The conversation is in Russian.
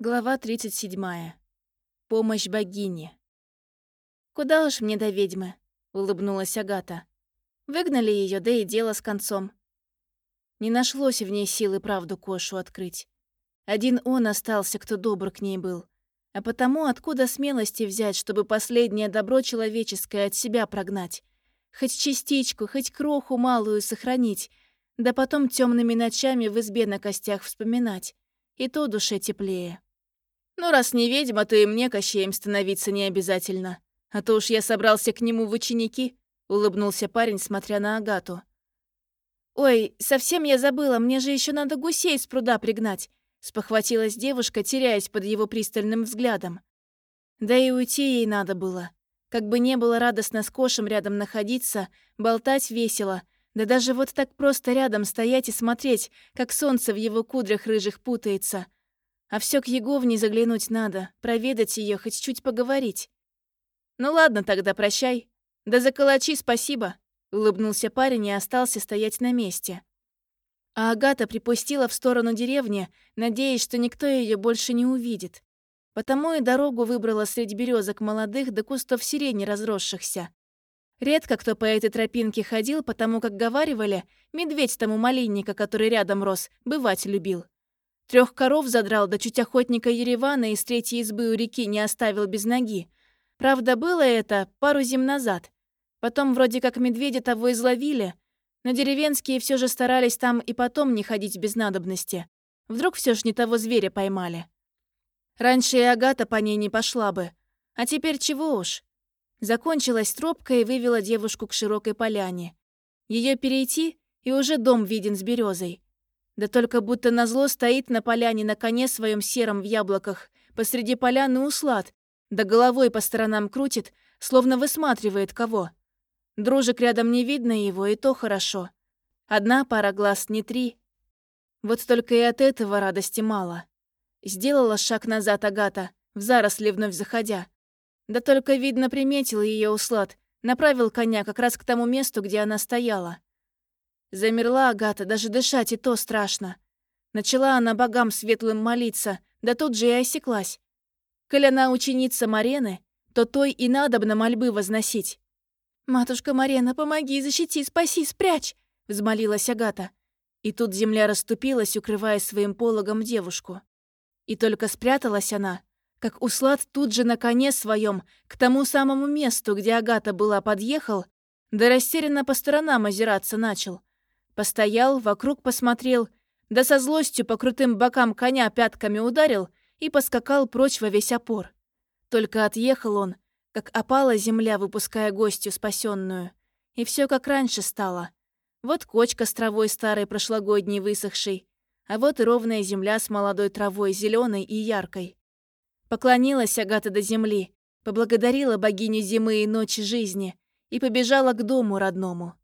Глава 37. Помощь богине. «Куда уж мне до ведьмы?» — улыбнулась Агата. Выгнали ее, да и дело с концом. Не нашлось в ней силы правду Кошу открыть. Один он остался, кто добр к ней был. А потому откуда смелости взять, чтобы последнее добро человеческое от себя прогнать? Хоть частичку, хоть кроху малую сохранить, да потом темными ночами в избе на костях вспоминать. И то душе теплее. Ну, раз не ведьма, то и мне Кощеем становиться не обязательно. А то уж я собрался к нему в ученики, улыбнулся парень, смотря на Агату. Ой, совсем я забыла, мне же еще надо гусей с пруда пригнать, спохватилась девушка, теряясь под его пристальным взглядом. Да и уйти ей надо было. Как бы не было радостно с Кошем рядом находиться, болтать весело, да даже вот так просто рядом стоять и смотреть, как солнце в его кудрях рыжих путается. А все к Еговне заглянуть надо, проведать ее, хоть чуть поговорить. Ну ладно тогда, прощай. Да за калачи спасибо, улыбнулся парень и остался стоять на месте. А Агата припустила в сторону деревни, надеясь, что никто ее больше не увидит. Потому и дорогу выбрала среди березок молодых до кустов сирени разросшихся. Редко кто по этой тропинке ходил, потому как говаривали, медведь тому малинника, который рядом рос, бывать любил. Трех коров задрал, да чуть охотника Еревана из третьей избы у реки не оставил без ноги. Правда, было это пару зим назад. Потом вроде как медведя того изловили, но деревенские все же старались там и потом не ходить без надобности. Вдруг все ж не того зверя поймали. Раньше и Агата по ней не пошла бы. А теперь чего уж. Закончилась тропка и вывела девушку к широкой поляне. Ее перейти, и уже дом виден с березой. Да только будто назло стоит на поляне на коне своем сером в яблоках, посреди поляны услад, да головой по сторонам крутит, словно высматривает кого. Дружек рядом не видно его, и то хорошо. Одна пара глаз, не три. Вот только и от этого радости мало. Сделала шаг назад Агата, в заросли вновь заходя. Да только, видно, приметил ее услад, направил коня как раз к тому месту, где она стояла. Замерла Агата, даже дышать и то страшно. Начала она богам светлым молиться, да тут же и осеклась. Коль она ученица Марены, то той и надобно мольбы возносить. «Матушка Марена, помоги, защити, спаси, спрячь!» — взмолилась Агата. И тут земля расступилась, укрывая своим пологом девушку. И только спряталась она, как Услад тут же на коне своем к тому самому месту, где Агата была, подъехал, да растерянно по сторонам озираться начал — Постоял, вокруг посмотрел, да со злостью по крутым бокам коня пятками ударил и поскакал прочь во весь опор. Только отъехал он, как опала земля, выпуская гостью спасенную. И все как раньше стало. Вот кочка с травой старой прошлогодней высохшей, а вот и ровная земля с молодой травой, зеленой и яркой. Поклонилась Агата до земли, поблагодарила богиню зимы и ночи жизни и побежала к дому родному.